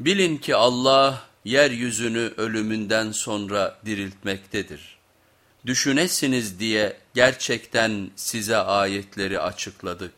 Bilin ki Allah yeryüzünü ölümünden sonra diriltmektedir. Düşünesiniz diye gerçekten size ayetleri açıkladık.